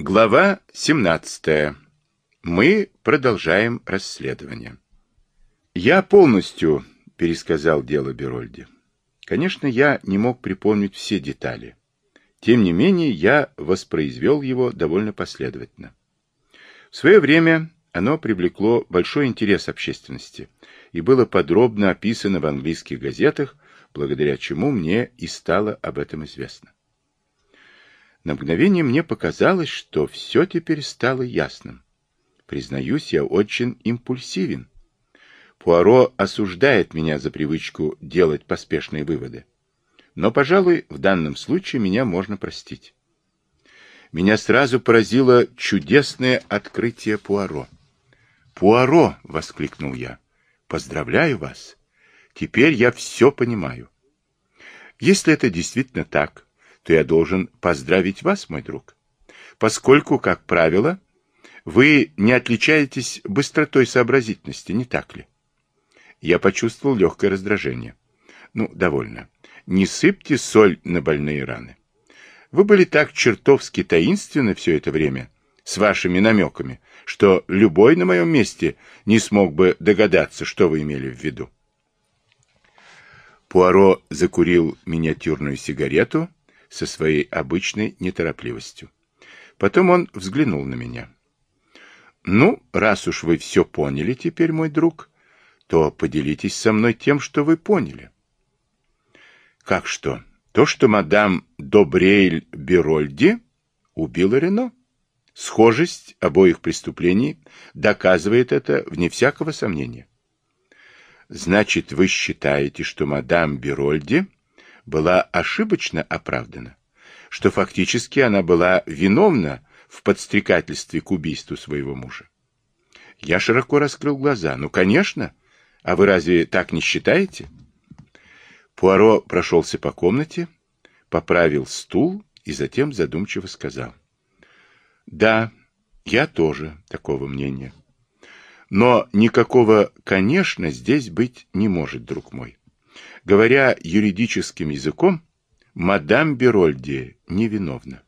Глава 17. Мы продолжаем расследование. Я полностью пересказал дело Берольди. Конечно, я не мог припомнить все детали. Тем не менее, я воспроизвел его довольно последовательно. В свое время оно привлекло большой интерес общественности и было подробно описано в английских газетах, благодаря чему мне и стало об этом известно. На мгновение мне показалось, что все теперь стало ясным. Признаюсь, я очень импульсивен. Пуаро осуждает меня за привычку делать поспешные выводы. Но, пожалуй, в данном случае меня можно простить. Меня сразу поразило чудесное открытие Пуаро. «Пуаро!» — воскликнул я. «Поздравляю вас! Теперь я все понимаю. Если это действительно так, то я должен поздравить вас, мой друг, поскольку, как правило, вы не отличаетесь быстротой сообразительности, не так ли? Я почувствовал легкое раздражение. Ну, довольно. Не сыпьте соль на больные раны. Вы были так чертовски таинственны все это время, с вашими намеками, что любой на моем месте не смог бы догадаться, что вы имели в виду. Пуаро закурил миниатюрную сигарету со своей обычной неторопливостью. Потом он взглянул на меня. «Ну, раз уж вы все поняли теперь, мой друг, то поделитесь со мной тем, что вы поняли». «Как что? То, что мадам Добрейль Берольди убила Рено?» Схожесть обоих преступлений доказывает это вне всякого сомнения. Значит, вы считаете, что мадам Берольди была ошибочно оправдана, что фактически она была виновна в подстрекательстве к убийству своего мужа. Я широко раскрыл глаза. Ну, конечно. А вы разве так не считаете? Пуаро прошелся по комнате, поправил стул и затем задумчиво сказал. Да, я тоже такого мнения. Но никакого «конечно» здесь быть не может, друг мой. Говоря юридическим языком, мадам Берольди невиновна.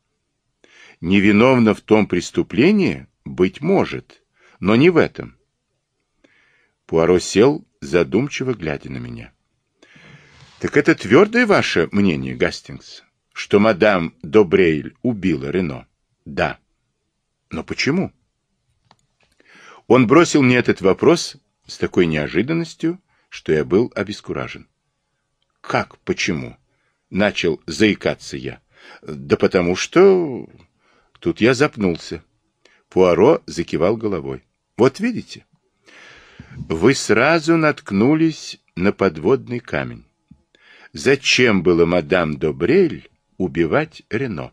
Невиновна в том преступлении, быть может, но не в этом. Пуаро сел, задумчиво глядя на меня. Так это твердое ваше мнение, Гастингс, что мадам Добрейль убила Рено? Да. Но почему? Он бросил мне этот вопрос с такой неожиданностью, что я был обескуражен. Как почему? Начал заикаться я. Да потому что... Тут я запнулся. Пуаро закивал головой. Вот видите? Вы сразу наткнулись на подводный камень. Зачем было мадам Добрель убивать Рено?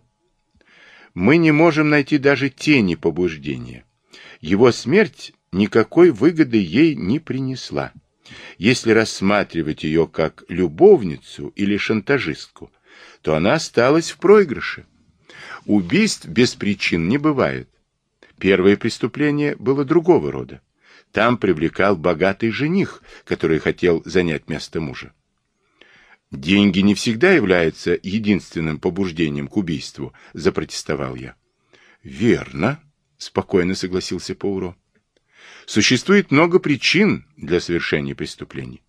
Мы не можем найти даже тени побуждения. Его смерть никакой выгоды ей не принесла. Если рассматривать ее как любовницу или шантажистку, то она осталась в проигрыше. Убийств без причин не бывает. Первое преступление было другого рода. Там привлекал богатый жених, который хотел занять место мужа. Деньги не всегда являются единственным побуждением к убийству, запротестовал я. Верно, спокойно согласился Пауро. Существует много причин для совершения преступлений.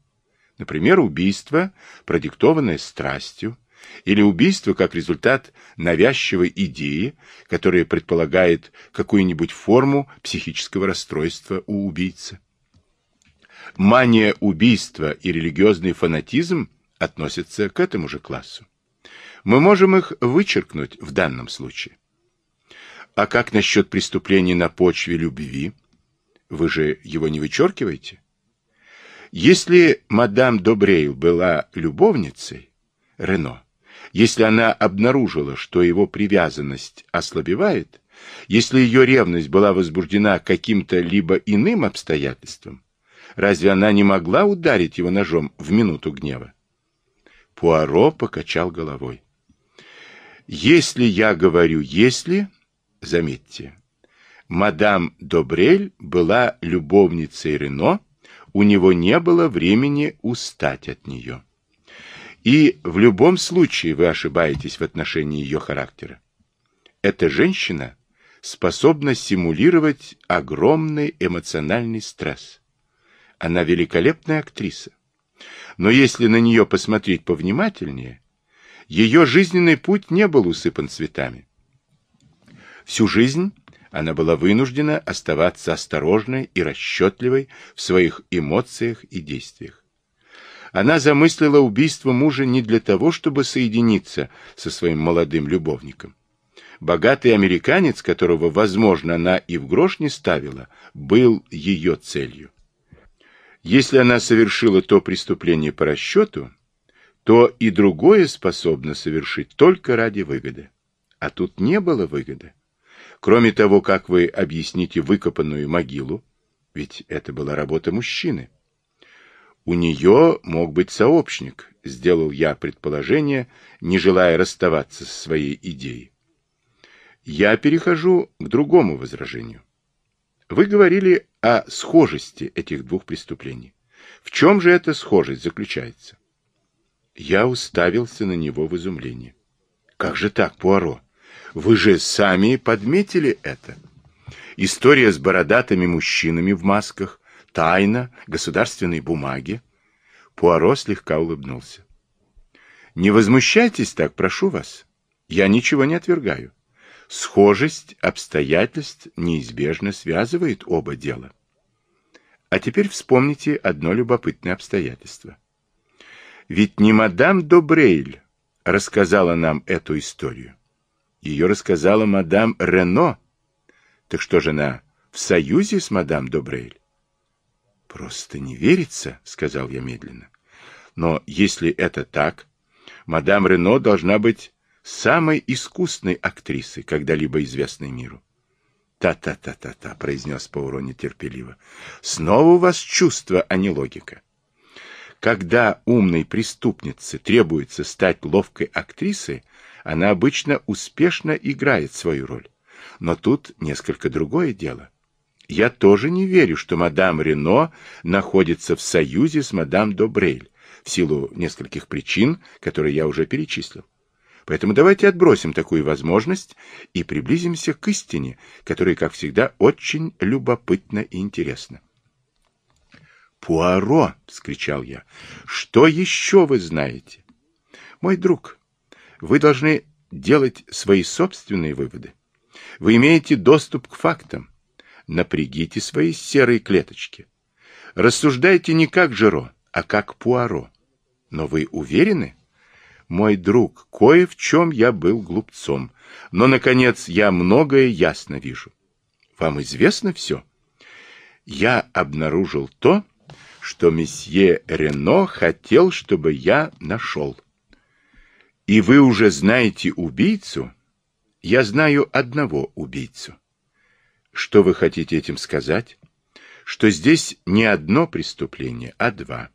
Например, убийство, продиктованное страстью, или убийство как результат навязчивой идеи, которая предполагает какую-нибудь форму психического расстройства у убийцы. Мания убийства и религиозный фанатизм относятся к этому же классу. Мы можем их вычеркнуть в данном случае. А как насчет преступлений на почве любви? Вы же его не вычеркиваете? Если мадам Добрейл была любовницей Рено, если она обнаружила, что его привязанность ослабевает, если ее ревность была возбуждена каким-то либо иным обстоятельством, разве она не могла ударить его ножом в минуту гнева? Пуаро покачал головой. Если я говорю «если», заметьте, мадам Добрель была любовницей Рено, у него не было времени устать от нее. И в любом случае вы ошибаетесь в отношении ее характера. Эта женщина способна симулировать огромный эмоциональный стресс. Она великолепная актриса. Но если на нее посмотреть повнимательнее, ее жизненный путь не был усыпан цветами. Всю жизнь она была вынуждена оставаться осторожной и расчетливой в своих эмоциях и действиях. Она замыслила убийство мужа не для того, чтобы соединиться со своим молодым любовником. Богатый американец, которого, возможно, она и в грош не ставила, был ее целью. Если она совершила то преступление по расчету, то и другое способна совершить только ради выгоды. А тут не было выгоды. Кроме того, как вы объясните выкопанную могилу, ведь это была работа мужчины. У нее мог быть сообщник, сделал я предположение, не желая расставаться со своей идеей. Я перехожу к другому возражению. Вы говорили о схожести этих двух преступлений. В чем же эта схожесть заключается? Я уставился на него в изумлении. Как же так, Пуаро? Вы же сами подметили это. История с бородатыми мужчинами в масках, тайна, государственные бумаги. Пуаро слегка улыбнулся. Не возмущайтесь так, прошу вас. Я ничего не отвергаю. Схожесть обстоятельств неизбежно связывает оба дела. А теперь вспомните одно любопытное обстоятельство. Ведь не мадам Добрейль рассказала нам эту историю. Ее рассказала мадам Рено. Так что же она в союзе с мадам Добрейль? Просто не верится, сказал я медленно. Но если это так, мадам Рено должна быть самой искусной актрисой, когда-либо известной миру. «Та-та-та-та-та», — произнес Пауро нетерпеливо. «Снова у вас чувство, а не логика. Когда умной преступнице требуется стать ловкой актрисой, она обычно успешно играет свою роль. Но тут несколько другое дело. Я тоже не верю, что мадам Рено находится в союзе с мадам Добрейль, в силу нескольких причин, которые я уже перечислил. Поэтому давайте отбросим такую возможность и приблизимся к истине, которая, как всегда, очень любопытна и интересна. «Пуаро!» — вскричал я. «Что еще вы знаете?» «Мой друг, вы должны делать свои собственные выводы. Вы имеете доступ к фактам. Напрягите свои серые клеточки. Рассуждайте не как Жиро, а как Пуаро. Но вы уверены? Мой друг, кое в чем я был глупцом. Но, наконец, я многое ясно вижу. Вам известно все? Я обнаружил то, что месье Рено хотел, чтобы я нашел. И вы уже знаете убийцу? Я знаю одного убийцу. Что вы хотите этим сказать? Что здесь не одно преступление, а два.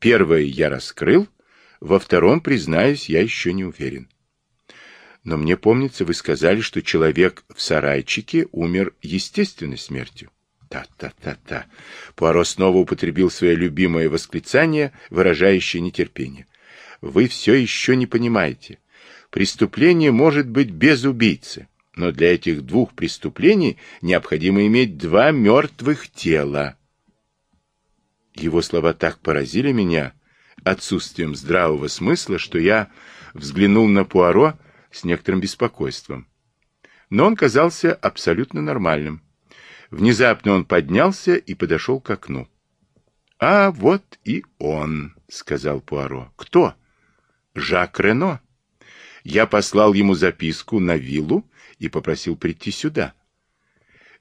Первое я раскрыл, во втором, признаюсь, я еще не уверен. Но мне помнится, вы сказали, что человек в сарайчике умер естественной смертью. Та-та-та-та. Пуаро снова употребил свое любимое восклицание, выражающее нетерпение вы все еще не понимаете. Преступление может быть без убийцы, но для этих двух преступлений необходимо иметь два мертвых тела. Его слова так поразили меня отсутствием здравого смысла, что я взглянул на Пуаро с некоторым беспокойством. Но он казался абсолютно нормальным. Внезапно он поднялся и подошел к окну. — А вот и он, — сказал Пуаро. — Кто? — Жак Рено. Я послал ему записку на виллу и попросил прийти сюда.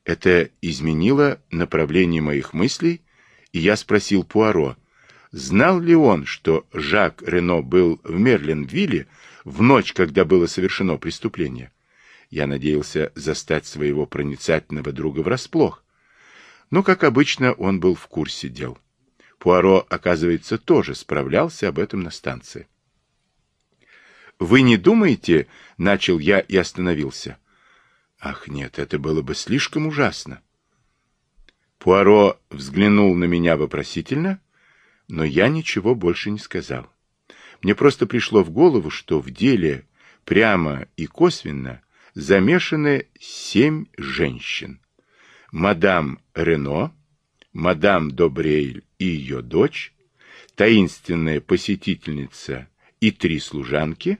Это изменило направление моих мыслей, и я спросил Пуаро, знал ли он, что Жак Рено был в Мерлинвилле в ночь, когда было совершено преступление. Я надеялся застать своего проницательного друга врасплох. Но, как обычно, он был в курсе дел. Пуаро, оказывается, тоже справлялся об этом на станции. «Вы не думаете?» — начал я и остановился. «Ах, нет, это было бы слишком ужасно». Пуаро взглянул на меня вопросительно, но я ничего больше не сказал. Мне просто пришло в голову, что в деле прямо и косвенно замешаны семь женщин. Мадам Рено, мадам Добрейль и ее дочь, таинственная посетительница и три служанки,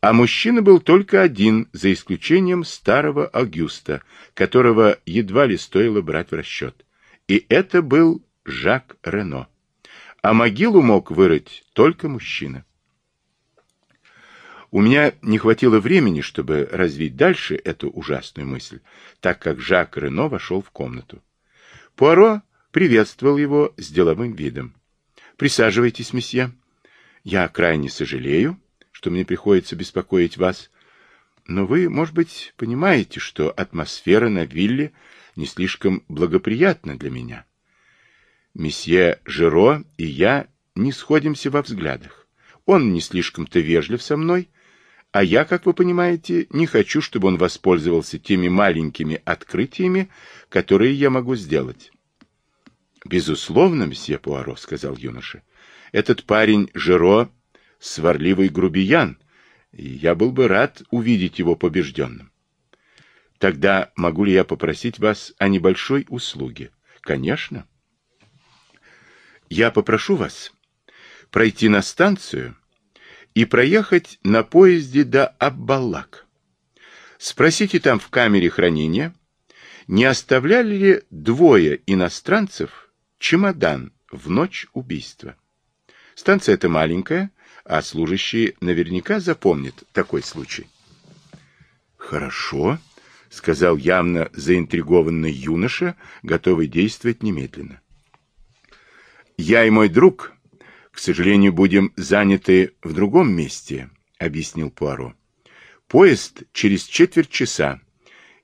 а мужчина был только один, за исключением старого Агюста, которого едва ли стоило брать в расчет. И это был Жак Рено. А могилу мог вырыть только мужчина. У меня не хватило времени, чтобы развить дальше эту ужасную мысль, так как Жак Рено вошел в комнату. Пуаро приветствовал его с деловым видом. «Присаживайтесь, месье. Я крайне сожалею, что мне приходится беспокоить вас, но вы, может быть, понимаете, что атмосфера на вилле не слишком благоприятна для меня. Месье Жиро и я не сходимся во взглядах. Он не слишком-то вежлив со мной, а я, как вы понимаете, не хочу, чтобы он воспользовался теми маленькими открытиями, которые я могу сделать. Безусловно, мсье Пуаро, сказал юноша. Этот парень Жиро сварливый грубиян, и я был бы рад увидеть его побежденным. Тогда могу ли я попросить вас о небольшой услуге? Конечно. Я попрошу вас пройти на станцию и проехать на поезде до Аббалак. Спросите там в камере хранения, не оставляли ли двое иностранцев чемодан в ночь убийства. Станция эта маленькая, а служащие наверняка запомнят такой случай. «Хорошо», — сказал явно заинтригованный юноша, готовый действовать немедленно. «Я и мой друг к сожалению, будем заняты в другом месте, объяснил Пуаро. Поезд через четверть часа,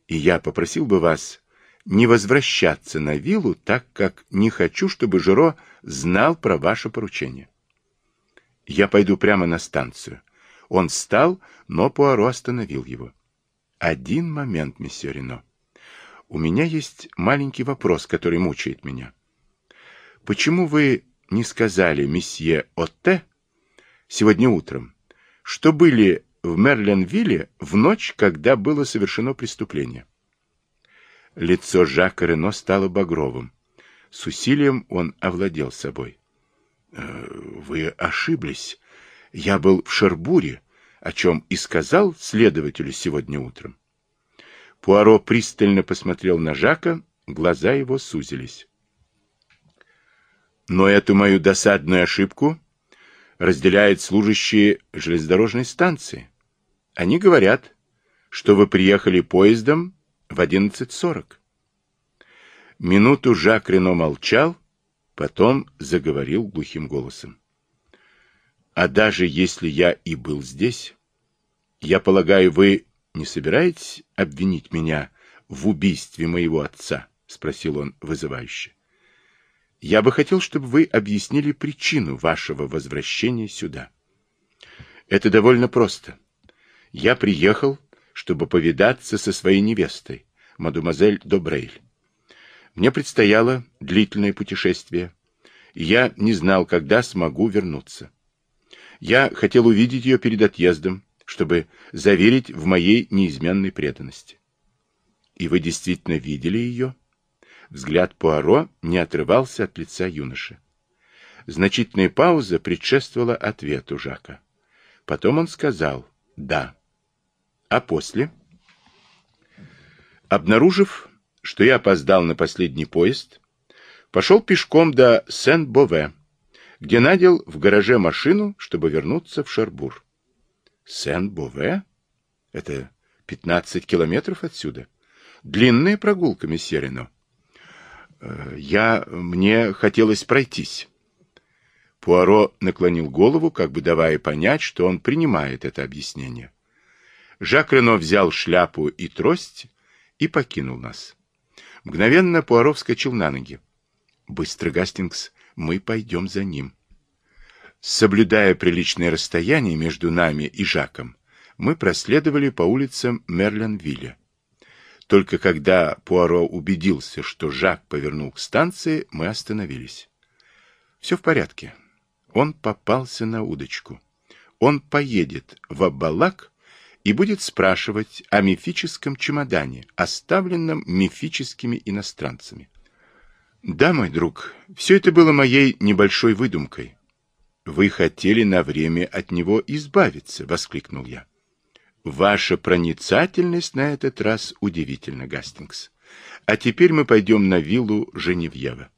и я попросил бы вас не возвращаться на виллу, так как не хочу, чтобы Жиро знал про ваше поручение. Я пойду прямо на станцию. Он встал, но Пуаро остановил его. Один момент, месье Рено. У меня есть маленький вопрос, который мучает меня. Почему вы не сказали месье Отте сегодня утром, что были в Мерленвилле в ночь, когда было совершено преступление. Лицо Жака Рено стало багровым. С усилием он овладел собой. «Э, «Вы ошиблись. Я был в Шербуре, о чем и сказал следователю сегодня утром». Пуаро пристально посмотрел на Жака, глаза его сузились. Но эту мою досадную ошибку разделяют служащие железнодорожной станции. Они говорят, что вы приехали поездом в 11.40. Минуту Жак Рено молчал, потом заговорил глухим голосом. А даже если я и был здесь, я полагаю, вы не собираетесь обвинить меня в убийстве моего отца? — спросил он вызывающе. Я бы хотел, чтобы вы объяснили причину вашего возвращения сюда. Это довольно просто. Я приехал, чтобы повидаться со своей невестой, мадемуазель Добрейль. Мне предстояло длительное путешествие, я не знал, когда смогу вернуться. Я хотел увидеть ее перед отъездом, чтобы заверить в моей неизменной преданности. И вы действительно видели ее? Взгляд Пуаро не отрывался от лица юноши. Значительная пауза предшествовала ответу Жака. Потом он сказал «да». А после? Обнаружив, что я опоздал на последний поезд, пошел пешком до Сен-Бове, где надел в гараже машину, чтобы вернуться в Шарбур. Сен-Бове? Это 15 километров отсюда. Длинная прогулка, месье Рено. Э, я... мне хотелось пройтись. Пуаро наклонил голову, как бы давая понять, что он принимает это объяснение. Жак Рено взял шляпу и трость и покинул нас. Мгновенно Пуаро вскочил на ноги. «Быстро, Гастингс, мы пойдем за ним». Соблюдая приличное расстояние между нами и Жаком, мы проследовали по улицам Мерленвилля. Только когда Пуаро убедился, что Жак повернул к станции, мы остановились. Все в порядке. Он попался на удочку. Он поедет в Аббалак и будет спрашивать о мифическом чемодане, оставленном мифическими иностранцами. Да, мой друг, все это было моей небольшой выдумкой. Вы хотели на время от него избавиться, воскликнул я. Ваша проницательность на этот раз удивительна, Гастингс. А теперь мы пойдем на виллу Женевьева.